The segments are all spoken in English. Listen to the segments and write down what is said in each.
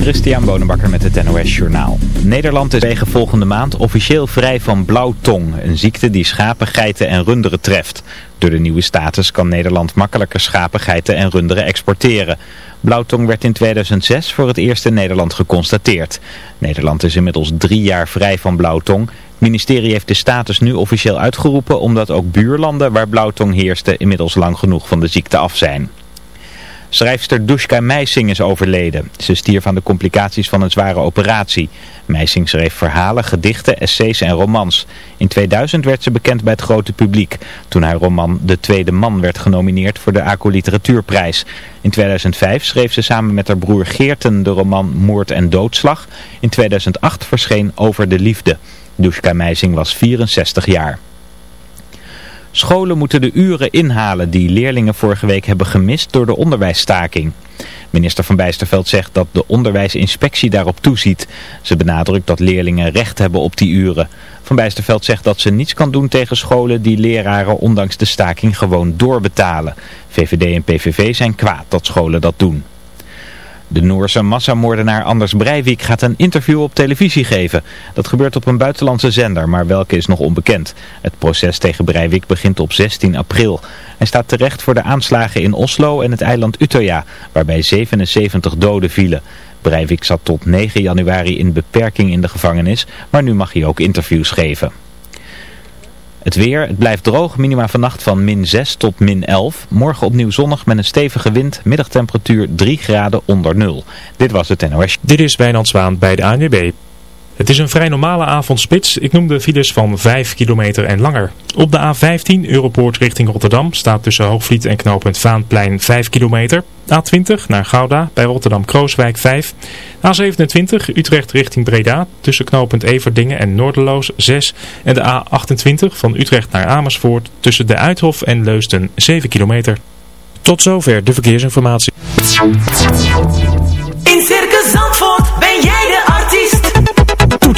Christian Bonenbakker met het NOS Journaal. Nederland is tegen volgende maand officieel vrij van blauwtong, een ziekte die schapen, geiten en runderen treft. Door de nieuwe status kan Nederland makkelijker schapen, geiten en runderen exporteren. Blauwtong werd in 2006 voor het eerst in Nederland geconstateerd. Nederland is inmiddels drie jaar vrij van blauwtong. Het ministerie heeft de status nu officieel uitgeroepen omdat ook buurlanden waar blauwtong heerste inmiddels lang genoeg van de ziekte af zijn. Schrijfster Dushka Meising is overleden. Ze stierf aan de complicaties van een zware operatie. Meising schreef verhalen, gedichten, essays en romans. In 2000 werd ze bekend bij het grote publiek. Toen haar roman De Tweede Man werd genomineerd voor de ACO Literatuurprijs. In 2005 schreef ze samen met haar broer Geerten de roman Moord en Doodslag. In 2008 verscheen Over de Liefde. Dushka Meising was 64 jaar. Scholen moeten de uren inhalen die leerlingen vorige week hebben gemist door de onderwijsstaking. Minister Van Bijsterveld zegt dat de onderwijsinspectie daarop toeziet. Ze benadrukt dat leerlingen recht hebben op die uren. Van Bijsterveld zegt dat ze niets kan doen tegen scholen die leraren ondanks de staking gewoon doorbetalen. VVD en PVV zijn kwaad dat scholen dat doen. De Noorse massamoordenaar Anders Breivik gaat een interview op televisie geven. Dat gebeurt op een buitenlandse zender, maar welke is nog onbekend. Het proces tegen Breivik begint op 16 april. Hij staat terecht voor de aanslagen in Oslo en het eiland Utøya, waarbij 77 doden vielen. Breivik zat tot 9 januari in beperking in de gevangenis, maar nu mag hij ook interviews geven. Het weer, het blijft droog, minima vannacht van min 6 tot min 11. Morgen opnieuw zonnig met een stevige wind, middagtemperatuur 3 graden onder nul. Dit was het NOS. Dit is Wijnand Zwaan bij de ANWB. Het is een vrij normale avondspits. Ik noem de files van 5 kilometer en langer. Op de A15 Europoort richting Rotterdam staat tussen Hoogvliet en knooppunt Vaanplein 5 kilometer. A20 naar Gouda bij Rotterdam-Krooswijk 5. A27 Utrecht richting Breda tussen knooppunt Everdingen en Noorderloos 6. En de A28 van Utrecht naar Amersfoort tussen de Uithof en Leusden 7 kilometer. Tot zover de verkeersinformatie.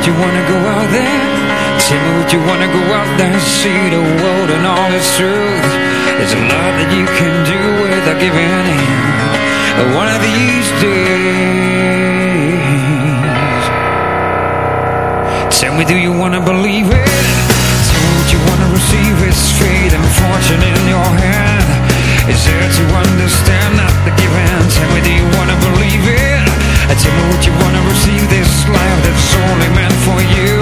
would you wanna go out there? Tell me would you wanna go out there and see the world and all its truth? There's a lot that you can do without giving in. One of these days. Tell me, do you wanna believe it? Tell me, would you wanna receive its fate and fortune in your hand? Is there to understand not the given? Tell me, do you wanna believe it? Tell me what you wanna receive this life that's only meant for you?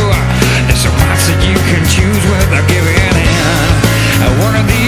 There's a path that you can choose without giving in. One of these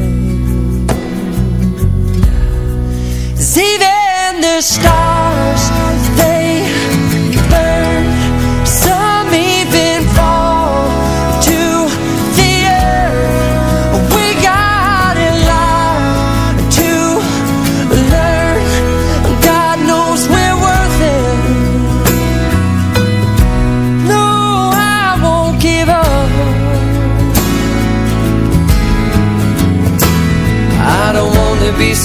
The stars,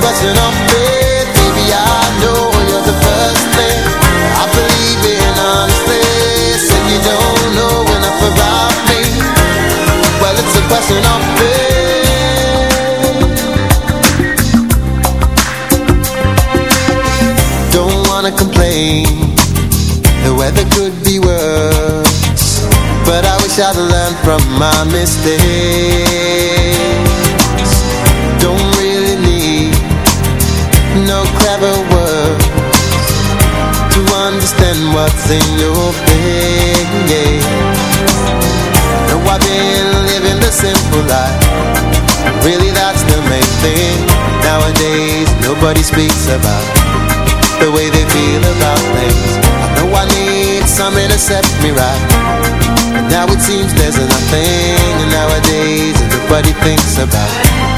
button faith Baby, I know you're the first thing. I believe in, honestly Said you don't know enough about me. Well, it's a question of faith Don't wanna complain. The weather could be worse. But I wish I'd learn from my mistakes. clever words To understand what's in your face. No, I've been living the simple life. Really that's the main thing Nowadays nobody speaks about. The way they feel about things. I know I need some to set me right. But now it seems there's nothing Nowadays nobody thinks about.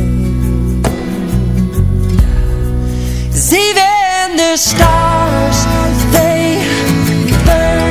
even the stars, they burn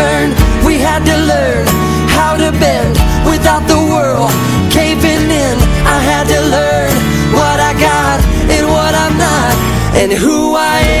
And who I am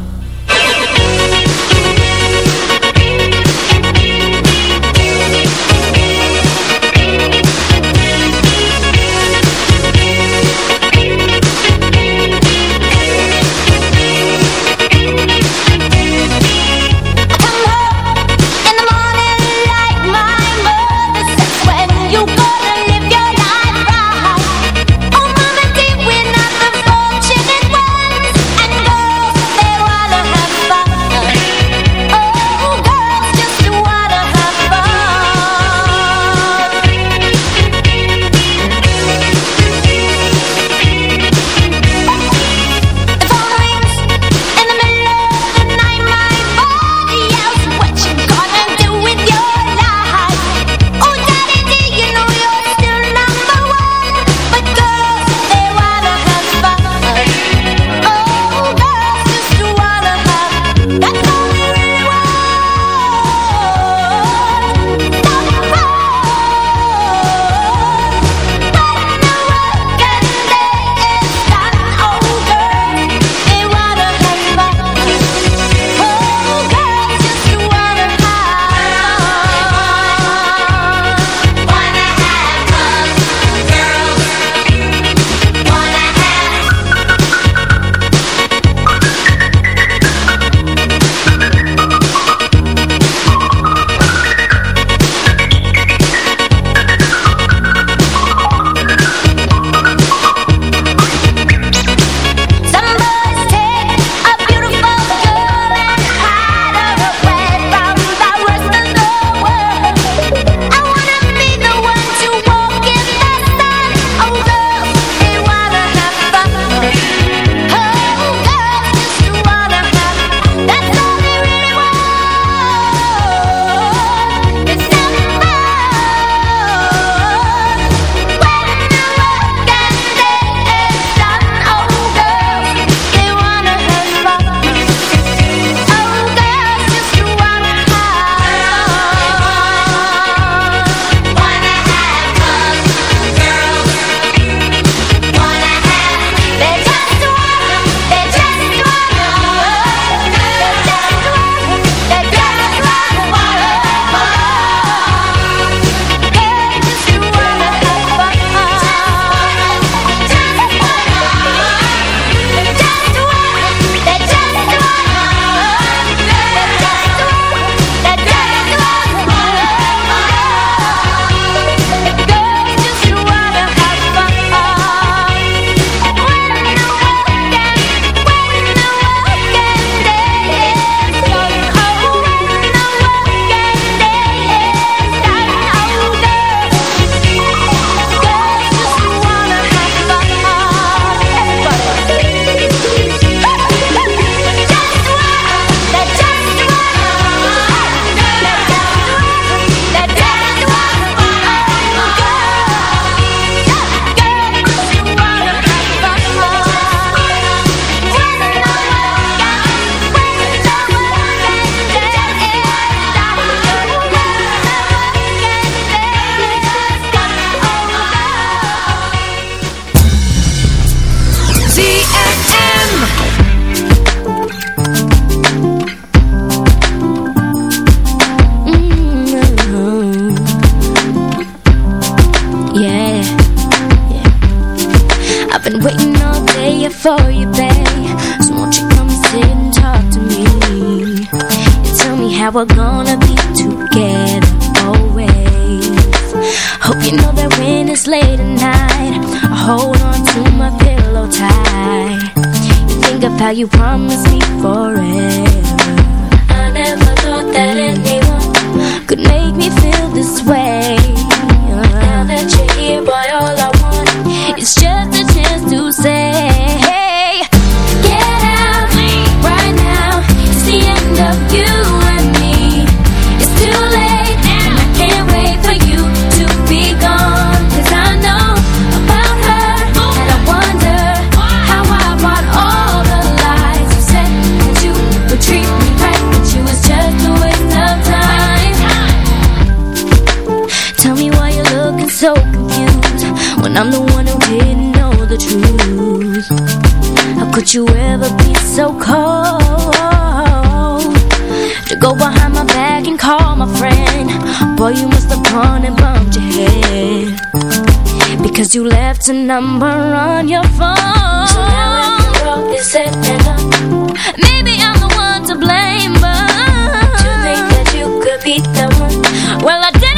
Boy, you must have gone and bumped your head. Because you left a number on your phone. So now if the road is set and up Maybe I'm the one to blame, but You think that you could be the one Well, I did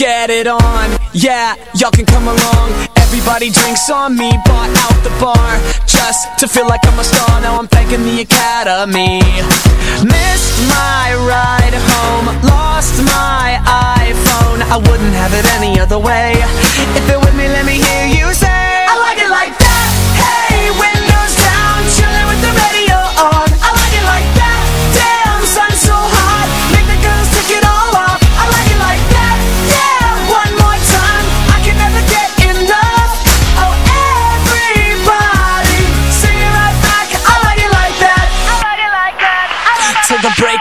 get it on. Yeah, y'all can come along. Everybody drinks on me, bought out the bar. Just to feel like I'm a star. Now I'm thanking the academy. Missed my ride home, lost my iPhone. I wouldn't have it any other way. If you're with me, let me hear you say, I like it like that. Hey, windows down, chilling with the radio